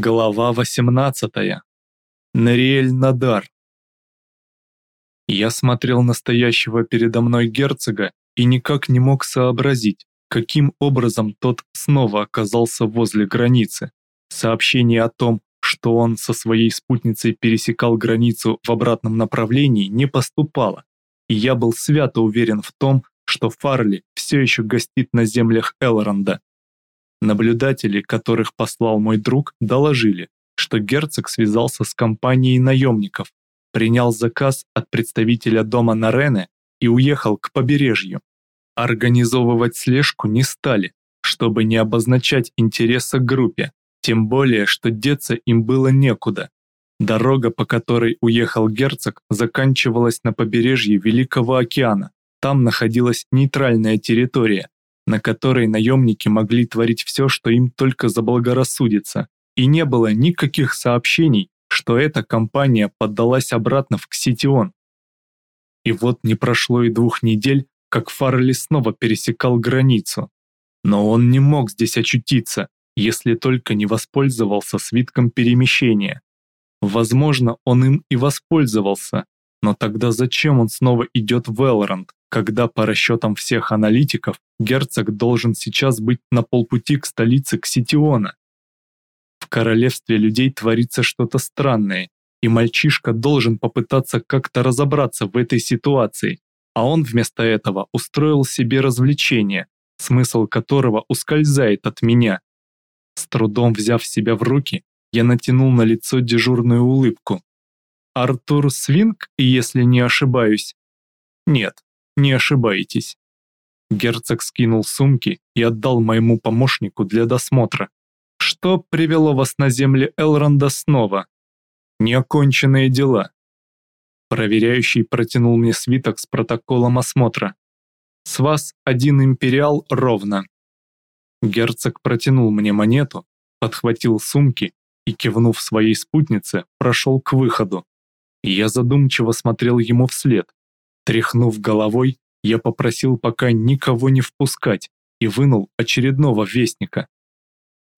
Глава 18. Нариэль Надар. Я смотрел настоящего передо мной герцога и никак не мог сообразить, каким образом тот снова оказался возле границы. Сообщение о том, что он со своей спутницей пересекал границу в обратном направлении, не поступало, и я был свято уверен в том, что Фарли все еще гостит на землях Элронда, Наблюдатели, которых послал мой друг, доложили, что герцог связался с компанией наемников, принял заказ от представителя дома Нарене и уехал к побережью. Организовывать слежку не стали, чтобы не обозначать интереса группе, тем более, что деться им было некуда. Дорога, по которой уехал герцог, заканчивалась на побережье Великого океана. Там находилась нейтральная территория, на которой наемники могли творить все, что им только заблагорассудится, и не было никаких сообщений, что эта компания поддалась обратно в Кситион. И вот не прошло и двух недель, как Фаррелли снова пересекал границу. Но он не мог здесь очутиться, если только не воспользовался свитком перемещения. Возможно, он им и воспользовался, но тогда зачем он снова идет в Элронд, когда по расчетам всех аналитиков герцог должен сейчас быть на полпути к столице Кситиона? В королевстве людей творится что-то странное, и мальчишка должен попытаться как-то разобраться в этой ситуации, а он вместо этого устроил себе развлечение, смысл которого ускользает от меня. С трудом взяв себя в руки, я натянул на лицо дежурную улыбку. Артур Свинг, если не ошибаюсь? Нет, не ошибаетесь. Герцог скинул сумки и отдал моему помощнику для досмотра. Что привело вас на земли Элронда снова? Неоконченные дела. Проверяющий протянул мне свиток с протоколом осмотра. С вас один империал ровно. Герцог протянул мне монету, подхватил сумки и, кивнув своей спутнице, прошел к выходу. Я задумчиво смотрел ему вслед. Тряхнув головой, я попросил пока никого не впускать и вынул очередного вестника.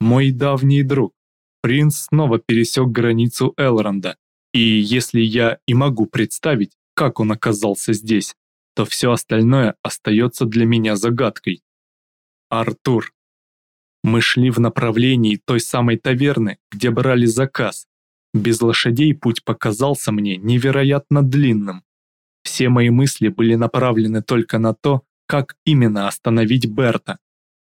Мой давний друг, принц снова пересек границу Элронда, и если я и могу представить, как он оказался здесь, то все остальное остается для меня загадкой. Артур. Мы шли в направлении той самой таверны, где брали заказ, без лошадей путь показался мне невероятно длинным. Все мои мысли были направлены только на то, как именно остановить Берта.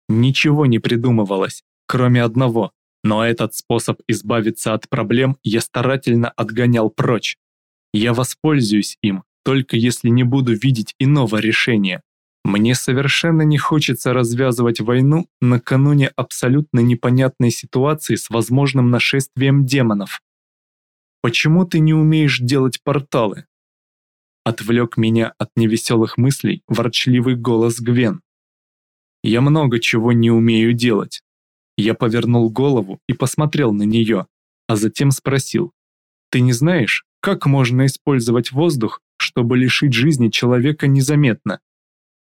Ничего не придумывалось, кроме одного, но этот способ избавиться от проблем я старательно отгонял прочь. Я воспользуюсь им, только если не буду видеть иного решения. Мне совершенно не хочется развязывать войну накануне абсолютно непонятной ситуации с возможным нашествием демонов. Почему ты не умеешь делать порталы? Отвлек меня от невеселых мыслей ворчливый голос Гвен. Я много чего не умею делать. Я повернул голову и посмотрел на нее, а затем спросил. Ты не знаешь, как можно использовать воздух, чтобы лишить жизни человека незаметно?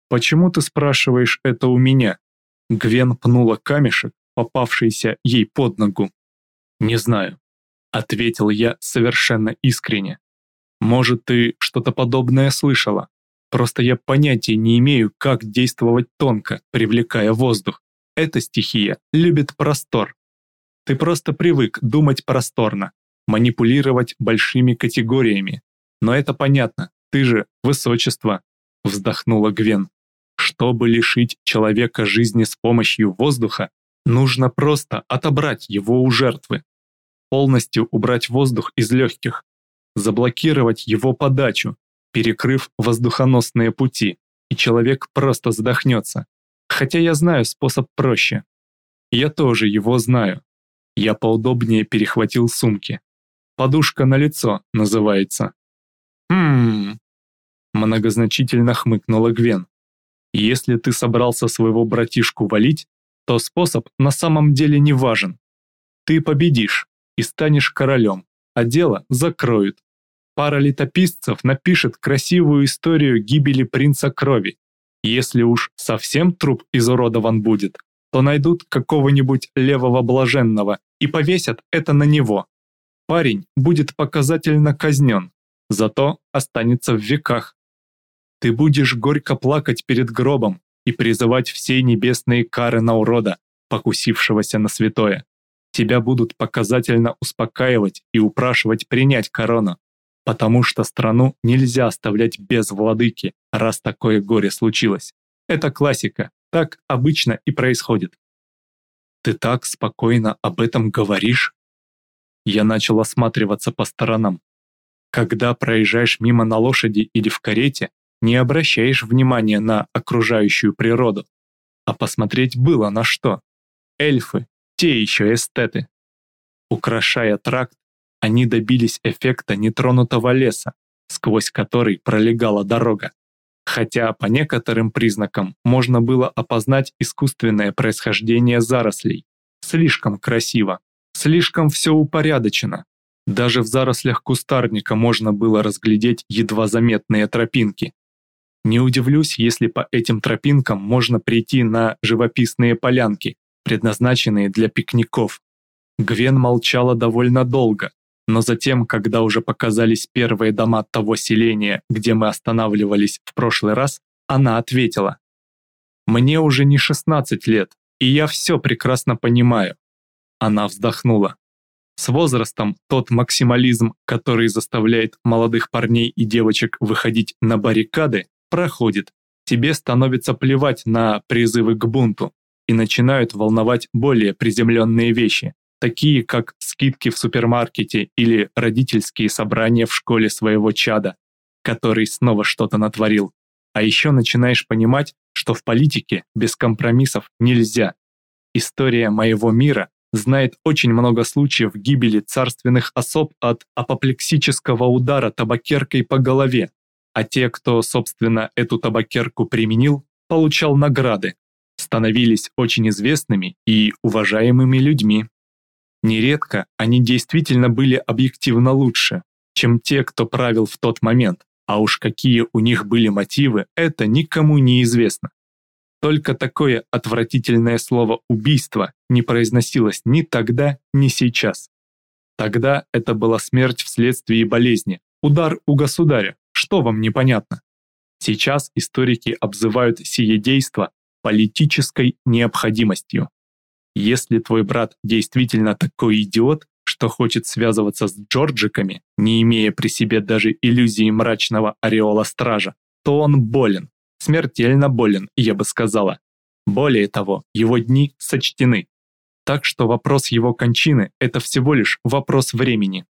Почему ты спрашиваешь это у меня? Гвен пнула камешек, попавшийся ей под ногу. Не знаю. Ответил я совершенно искренне. Может, ты что-то подобное слышала? Просто я понятия не имею, как действовать тонко, привлекая воздух. Эта стихия любит простор. Ты просто привык думать просторно, манипулировать большими категориями. Но это понятно, ты же высочество, вздохнула Гвен. Чтобы лишить человека жизни с помощью воздуха, нужно просто отобрать его у жертвы полностью убрать воздух из легких, заблокировать его подачу, перекрыв воздухоносные пути, и человек просто задохнется. Хотя я знаю способ проще. Я тоже его знаю. Я поудобнее перехватил сумки. «Подушка на лицо» называется. «Хм...» Многозначительно хмыкнула Гвен. «Если ты собрался своего братишку валить, то способ на самом деле не важен. Ты победишь, и станешь королем, а дело закроют. Пара летописцев напишет красивую историю гибели принца крови. Если уж совсем труп изуродован будет, то найдут какого-нибудь левого блаженного и повесят это на него. Парень будет показательно казнен, зато останется в веках. Ты будешь горько плакать перед гробом и призывать все небесные кары на урода, покусившегося на святое. Тебя будут показательно успокаивать и упрашивать принять корону, потому что страну нельзя оставлять без владыки, раз такое горе случилось. Это классика, так обычно и происходит. Ты так спокойно об этом говоришь? Я начал осматриваться по сторонам. Когда проезжаешь мимо на лошади или в карете, не обращаешь внимания на окружающую природу. А посмотреть было на что. Эльфы, те еще эстеты. Украшая тракт, они добились эффекта нетронутого леса, сквозь который пролегала дорога. Хотя по некоторым признакам можно было опознать искусственное происхождение зарослей. Слишком красиво, слишком все упорядочено. Даже в зарослях кустарника можно было разглядеть едва заметные тропинки. Не удивлюсь, если по этим тропинкам можно прийти на живописные полянки, предназначенные для пикников. Гвен молчала довольно долго, но затем, когда уже показались первые дома того селения, где мы останавливались в прошлый раз, она ответила. «Мне уже не 16 лет, и я все прекрасно понимаю». Она вздохнула. С возрастом тот максимализм, который заставляет молодых парней и девочек выходить на баррикады, проходит. Тебе становится плевать на призывы к бунту и начинают волновать более приземленные вещи, такие как скидки в супермаркете или родительские собрания в школе своего чада, который снова что-то натворил. А еще начинаешь понимать, что в политике без компромиссов нельзя. История моего мира знает очень много случаев гибели царственных особ от апоплексического удара табакеркой по голове, а те, кто, собственно, эту табакерку применил, получал награды, становились очень известными и уважаемыми людьми. Нередко они действительно были объективно лучше, чем те, кто правил в тот момент, а уж какие у них были мотивы, это никому не известно. Только такое отвратительное слово «убийство» не произносилось ни тогда, ни сейчас. Тогда это была смерть вследствие болезни, удар у государя, что вам непонятно? Сейчас историки обзывают сие действо политической необходимостью. Если твой брат действительно такой идиот, что хочет связываться с Джорджиками, не имея при себе даже иллюзии мрачного ореола стража, то он болен, смертельно болен, я бы сказала. Более того, его дни сочтены. Так что вопрос его кончины – это всего лишь вопрос времени.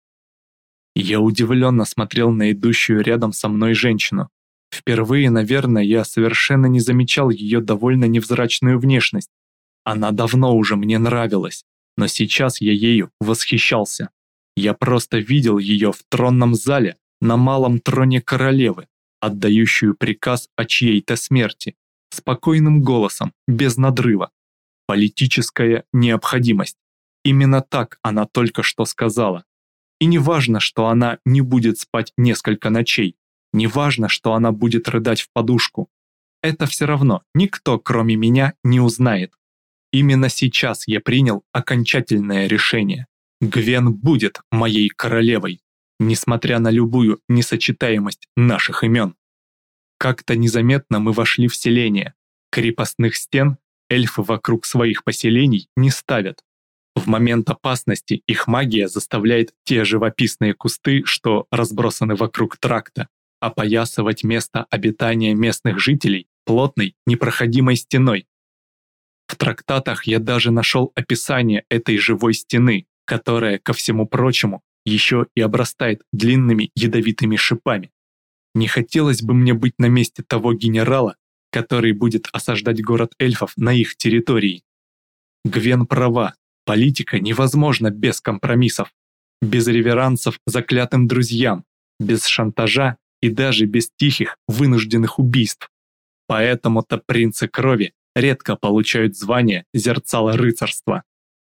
Я удивленно смотрел на идущую рядом со мной женщину. Впервые, наверное, я совершенно не замечал ее довольно невзрачную внешность. Она давно уже мне нравилась, но сейчас я ею восхищался. Я просто видел ее в тронном зале на малом троне королевы, отдающую приказ о чьей-то смерти, спокойным голосом, без надрыва. Политическая необходимость. Именно так она только что сказала. И не важно, что она не будет спать несколько ночей, не важно, что она будет рыдать в подушку. Это все равно никто, кроме меня, не узнает. Именно сейчас я принял окончательное решение. Гвен будет моей королевой, несмотря на любую несочетаемость наших имен. Как-то незаметно мы вошли в селение. Крепостных стен эльфы вокруг своих поселений не ставят. В момент опасности их магия заставляет те живописные кусты, что разбросаны вокруг тракта, опоясывать место обитания местных жителей плотной непроходимой стеной, в трактатах я даже нашел описание этой живой стены, которая, ко всему прочему, еще и обрастает длинными ядовитыми шипами. Не хотелось бы мне быть на месте того генерала, который будет осаждать город эльфов на их территории. Гвен права, политика невозможна без компромиссов, без реверансов заклятым друзьям, без шантажа и даже без тихих вынужденных убийств. Поэтому-то принцы крови редко получают звание зерцала рыцарства.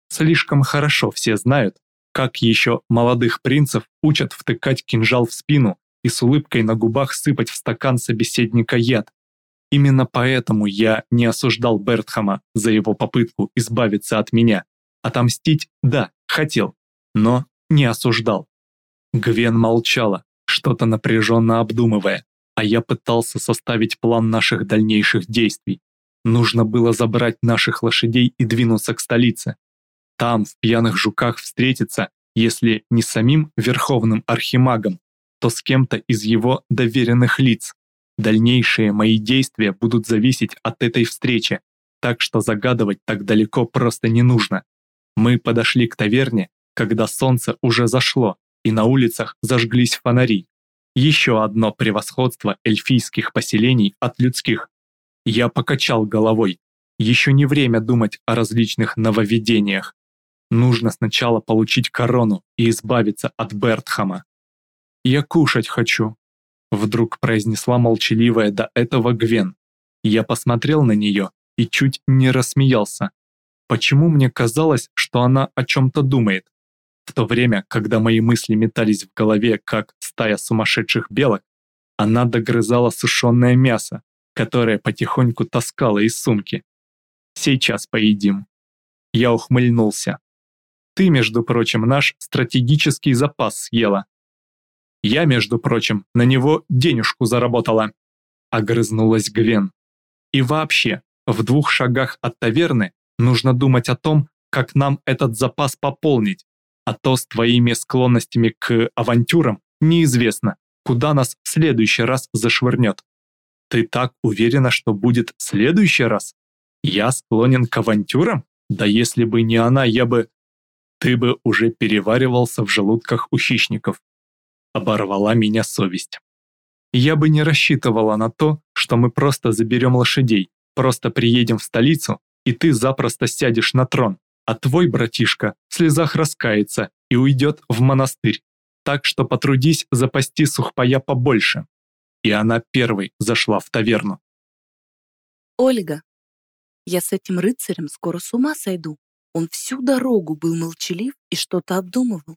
Слишком хорошо все знают, как еще молодых принцев учат втыкать кинжал в спину и с улыбкой на губах сыпать в стакан собеседника яд. Именно поэтому я не осуждал Бертхама за его попытку избавиться от меня. Отомстить – да, Хотел, но не осуждал. Гвен молчала, что-то напряженно обдумывая, а я пытался составить план наших дальнейших действий. Нужно было забрать наших лошадей и двинуться к столице. Там, в пьяных жуках, встретиться, если не с самим верховным архимагом, то с кем-то из его доверенных лиц. Дальнейшие мои действия будут зависеть от этой встречи, так что загадывать так далеко просто не нужно. Мы подошли к таверне, когда солнце уже зашло, и на улицах зажглись фонари. Еще одно превосходство эльфийских поселений от людских. Я покачал головой. Еще не время думать о различных нововведениях. Нужно сначала получить корону и избавиться от Бертхама. «Я кушать хочу», — вдруг произнесла молчаливая до этого Гвен. Я посмотрел на нее и чуть не рассмеялся. Почему мне казалось, что она о чем-то думает? В то время, когда мои мысли метались в голове, как стая сумасшедших белок, она догрызала сушеное мясо, которое потихоньку таскала из сумки. «Сейчас поедим». Я ухмыльнулся. «Ты, между прочим, наш стратегический запас съела». «Я, между прочим, на него денежку заработала», — огрызнулась Гвен. «И вообще, в двух шагах от таверны нужно думать о том, как нам этот запас пополнить, а то с твоими склонностями к авантюрам неизвестно, куда нас в следующий раз зашвырнет. Ты так уверена, что будет в следующий раз? Я склонен к авантюрам? Да если бы не она, я бы... Ты бы уже переваривался в желудках у хищников. Оборвала меня совесть. Я бы не рассчитывала на то, что мы просто заберем лошадей, просто приедем в столицу, и ты запросто сядешь на трон, а твой братишка в слезах раскается и уйдет в монастырь. Так что потрудись запасти сухпая побольше. И она первой зашла в таверну. Ольга, я с этим рыцарем скоро с ума сойду. Он всю дорогу был молчалив и что-то обдумывал,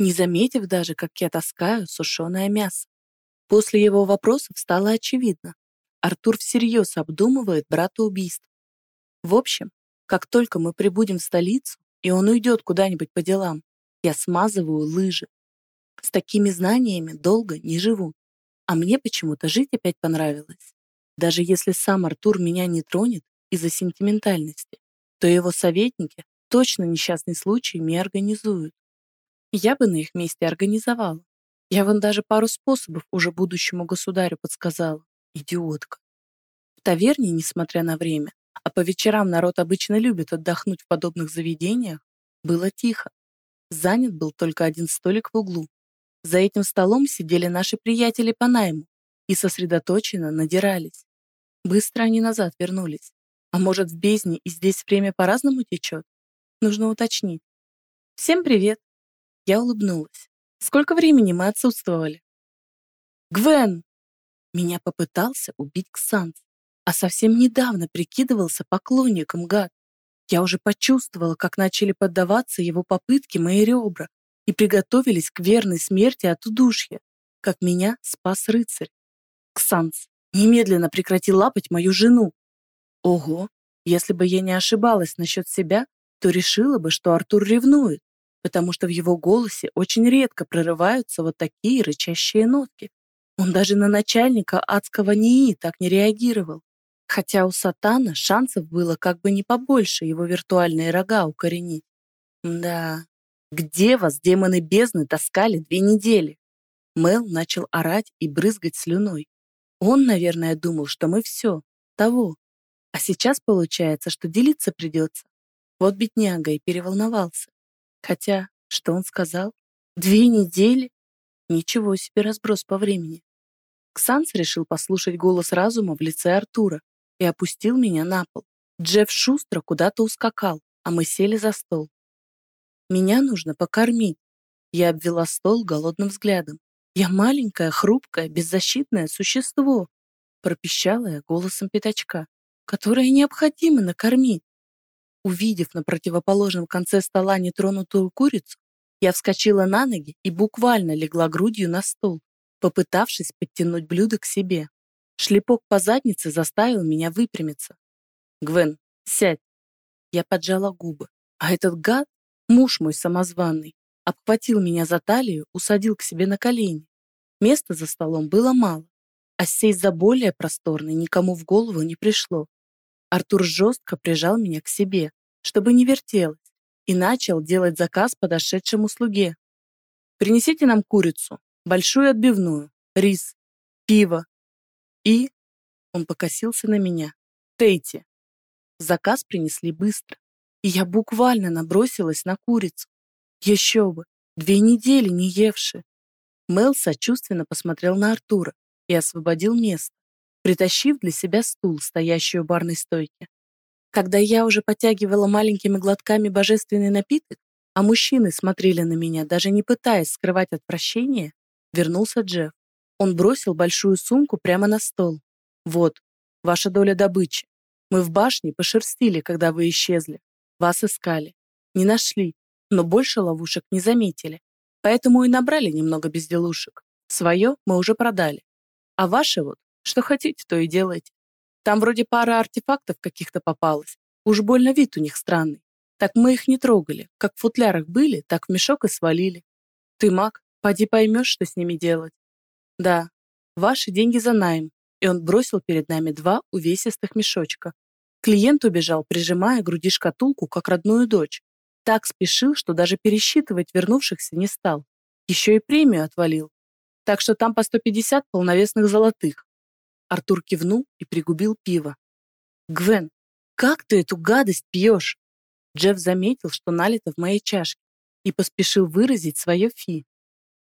не заметив даже, как я таскаю сушеное мясо. После его вопросов стало очевидно. Артур всерьез обдумывает брата убийства. В общем, как только мы прибудем в столицу, и он уйдет куда-нибудь по делам, я смазываю лыжи. С такими знаниями долго не живу. А мне почему-то жить опять понравилось. Даже если сам Артур меня не тронет из-за сентиментальности, то его советники точно несчастный случай мне организуют. Я бы на их месте организовала. Я вон даже пару способов уже будущему государю подсказала. Идиотка. В таверне, несмотря на время, а по вечерам народ обычно любит отдохнуть в подобных заведениях, было тихо. Занят был только один столик в углу. За этим столом сидели наши приятели по найму и сосредоточенно надирались. Быстро они назад вернулись. А может, в бездне и здесь время по-разному течет? Нужно уточнить. Всем привет. Я улыбнулась. Сколько времени мы отсутствовали? Гвен! Меня попытался убить Ксанц а совсем недавно прикидывался поклонником гад. Я уже почувствовала, как начали поддаваться его попытки мои ребра и приготовились к верной смерти от удушья, как меня спас рыцарь. Ксанс, немедленно прекрати лапать мою жену. Ого, если бы я не ошибалась насчет себя, то решила бы, что Артур ревнует, потому что в его голосе очень редко прорываются вот такие рычащие нотки. Он даже на начальника адского НИИ так не реагировал. Хотя у Сатана шансов было как бы не побольше его виртуальные рога укоренить. Да, где вас демоны бездны таскали две недели? Мел начал орать и брызгать слюной. Он, наверное, думал, что мы все, того. А сейчас получается, что делиться придется. Вот бедняга и переволновался. Хотя, что он сказал? Две недели? Ничего себе разброс по времени. Ксанс решил послушать голос разума в лице Артура и опустил меня на пол. Джефф шустро куда-то ускакал, а мы сели за стол. Меня нужно покормить. Я обвела стол голодным взглядом. Я маленькое, хрупкое, беззащитное существо, пропищала я голосом пятачка, которое необходимо накормить. Увидев на противоположном конце стола нетронутую курицу, я вскочила на ноги и буквально легла грудью на стол, попытавшись подтянуть блюдо к себе. Шлепок по заднице заставил меня выпрямиться. «Гвен, сядь!» Я поджала губы. А этот гад, Муж мой самозваный обхватил меня за талию, усадил к себе на колени. Места за столом было мало, а сесть за более просторный никому в голову не пришло. Артур жестко прижал меня к себе, чтобы не вертелось, и начал делать заказ подошедшему слуге. «Принесите нам курицу, большую отбивную, рис, пиво и...» Он покосился на меня. «Тейте». Заказ принесли быстро, и я буквально набросилась на курицу. Еще бы, две недели не евши. Мел сочувственно посмотрел на Артура и освободил место, притащив для себя стул, стоящий у барной стойки. Когда я уже потягивала маленькими глотками божественный напиток, а мужчины смотрели на меня, даже не пытаясь скрывать отвращение, вернулся Джефф. Он бросил большую сумку прямо на стол. «Вот, ваша доля добычи. Мы в башне пошерстили, когда вы исчезли. Вас искали. Не нашли, но больше ловушек не заметили. Поэтому и набрали немного безделушек. Свое мы уже продали. А ваши вот, что хотите, то и делайте. Там вроде пара артефактов каких-то попалось. Уж больно вид у них странный. Так мы их не трогали. Как в футлярах были, так в мешок и свалили. Ты маг, поди поймешь, что с ними делать. Да, ваши деньги за найм. И он бросил перед нами два увесистых мешочка. Клиент убежал, прижимая к груди шкатулку, как родную дочь. Так спешил, что даже пересчитывать вернувшихся не стал. Еще и премию отвалил. Так что там по 150 полновесных золотых. Артур кивнул и пригубил пиво. «Гвен, как ты эту гадость пьешь?» Джефф заметил, что налито в моей чашке, и поспешил выразить свое фи.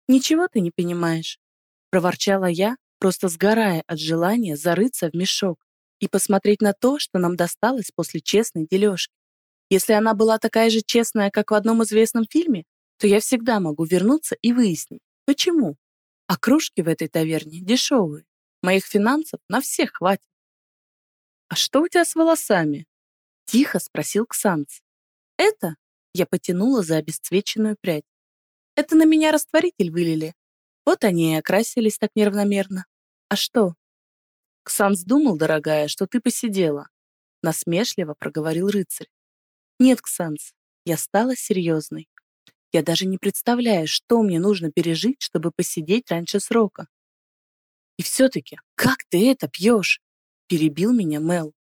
«Ничего ты не понимаешь», — проворчала я, просто сгорая от желания зарыться в мешок и посмотреть на то, что нам досталось после честной дележки. Если она была такая же честная, как в одном известном фильме, то я всегда могу вернуться и выяснить, почему. А кружки в этой таверне дешевые. Моих финансов на всех хватит. «А что у тебя с волосами?» — тихо спросил Ксанц. «Это?» — я потянула за обесцвеченную прядь. «Это на меня растворитель вылили. Вот они и окрасились так неравномерно. А что?» Ксанс думал, дорогая, что ты посидела. Насмешливо проговорил рыцарь. Нет, Ксанс, я стала серьезной. Я даже не представляю, что мне нужно пережить, чтобы посидеть раньше срока. И все-таки, как ты это пьешь? Перебил меня Мел.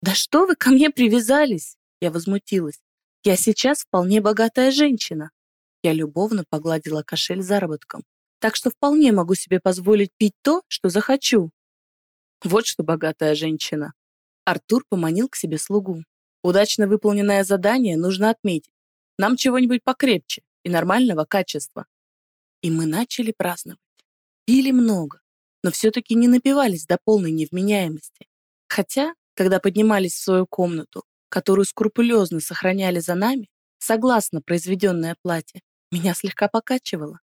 Да что вы ко мне привязались? Я возмутилась. Я сейчас вполне богатая женщина. Я любовно погладила кошель заработком, так что вполне могу себе позволить пить то, что захочу. Вот что богатая женщина. Артур поманил к себе слугу. Удачно выполненное задание нужно отметить. Нам чего-нибудь покрепче и нормального качества. И мы начали праздновать. Пили много, но все-таки не напивались до полной невменяемости. Хотя, когда поднимались в свою комнату, которую скрупулезно сохраняли за нами, согласно произведенное платье, меня слегка покачивало.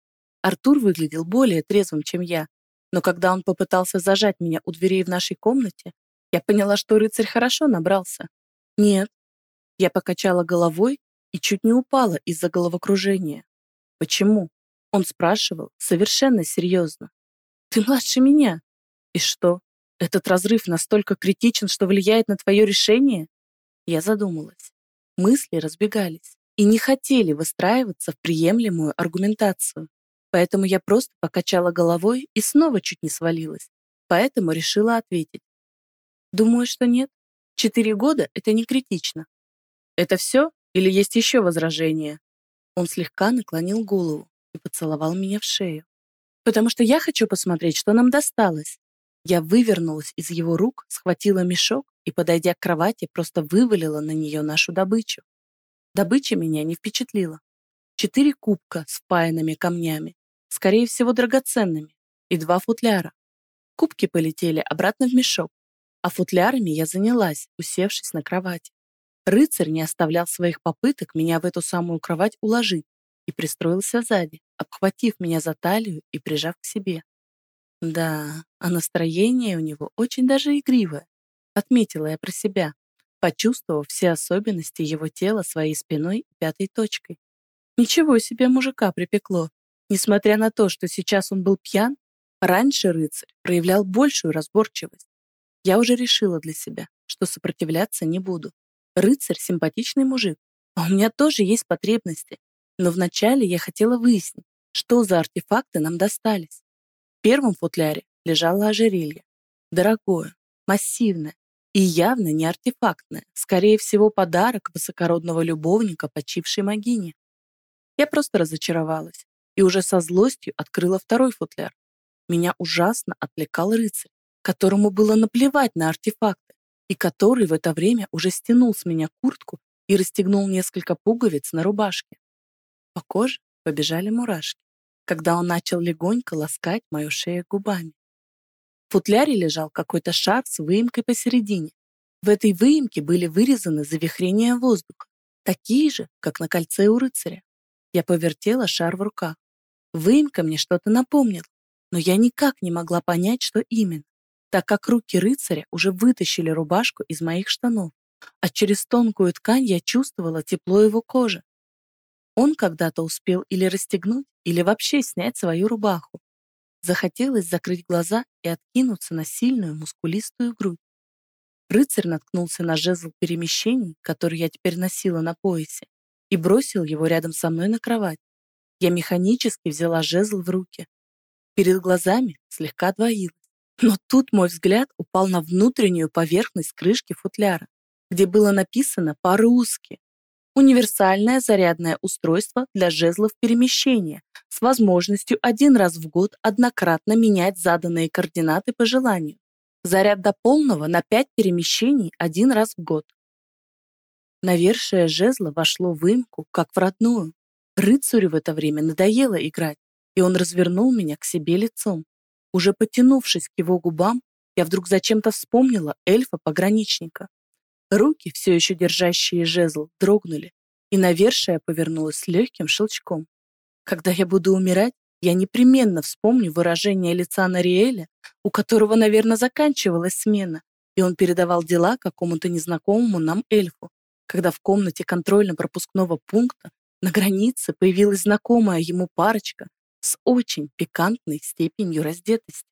Артур выглядел более трезвым, чем я, но когда он попытался зажать меня у дверей в нашей комнате, я поняла, что рыцарь хорошо набрался. Нет. Я покачала головой и чуть не упала из-за головокружения. Почему? Он спрашивал совершенно серьезно. Ты младше меня. И что? Этот разрыв настолько критичен, что влияет на твое решение? Я задумалась. Мысли разбегались и не хотели выстраиваться в приемлемую аргументацию. Поэтому я просто покачала головой и снова чуть не свалилась. Поэтому решила ответить. Думаю, что нет. Четыре года — это не критично. Это все или есть еще возражения? Он слегка наклонил голову и поцеловал меня в шею. Потому что я хочу посмотреть, что нам досталось. Я вывернулась из его рук, схватила мешок и, подойдя к кровати, просто вывалила на нее нашу добычу. Добыча меня не впечатлила. Четыре кубка с впаянными камнями, скорее всего, драгоценными, и два футляра. Кубки полетели обратно в мешок, а футлярами я занялась, усевшись на кровати. Рыцарь не оставлял своих попыток меня в эту самую кровать уложить и пристроился сзади, обхватив меня за талию и прижав к себе. Да, а настроение у него очень даже игривое, отметила я про себя, почувствовав все особенности его тела своей спиной и пятой точкой. Ничего себе мужика припекло. Несмотря на то, что сейчас он был пьян, раньше рыцарь проявлял большую разборчивость. Я уже решила для себя, что сопротивляться не буду. Рыцарь — симпатичный мужик, А у меня тоже есть потребности. Но вначале я хотела выяснить, что за артефакты нам достались. В первом футляре лежало ожерелье. Дорогое, массивное и явно не артефактное. Скорее всего, подарок высокородного любовника почившей могине. Я просто разочаровалась и уже со злостью открыла второй футляр. Меня ужасно отвлекал рыцарь, которому было наплевать на артефакты, и который в это время уже стянул с меня куртку и расстегнул несколько пуговиц на рубашке. По коже побежали мурашки, когда он начал легонько ласкать мою шею губами. В футляре лежал какой-то шар с выемкой посередине. В этой выемке были вырезаны завихрения воздуха, такие же, как на кольце у рыцаря. Я повертела шар в руках. Выемка мне что-то напомнила, но я никак не могла понять, что именно, так как руки рыцаря уже вытащили рубашку из моих штанов, а через тонкую ткань я чувствовала тепло его кожи. Он когда-то успел или расстегнуть, или вообще снять свою рубаху. Захотелось закрыть глаза и откинуться на сильную мускулистую грудь. Рыцарь наткнулся на жезл перемещений, который я теперь носила на поясе, и бросил его рядом со мной на кровать. Я механически взяла жезл в руки. Перед глазами слегка двоилось. Но тут мой взгляд упал на внутреннюю поверхность крышки футляра, где было написано по-русски универсальное зарядное устройство для жезлов перемещения с возможностью один раз в год однократно менять заданные координаты по желанию. Заряд до полного на 5 перемещений один раз в год. Навершие жезла вошло в имку, как в родную. Рыцарю в это время надоело играть, и он развернул меня к себе лицом. Уже потянувшись к его губам, я вдруг зачем-то вспомнила эльфа-пограничника. Руки, все еще держащие жезл, дрогнули, и навершие повернулось с легким щелчком. Когда я буду умирать, я непременно вспомню выражение лица Нариэля, у которого, наверное, заканчивалась смена, и он передавал дела какому-то незнакомому нам эльфу, когда в комнате контрольно-пропускного пункта на границе появилась знакомая ему парочка с очень пикантной степенью раздетости.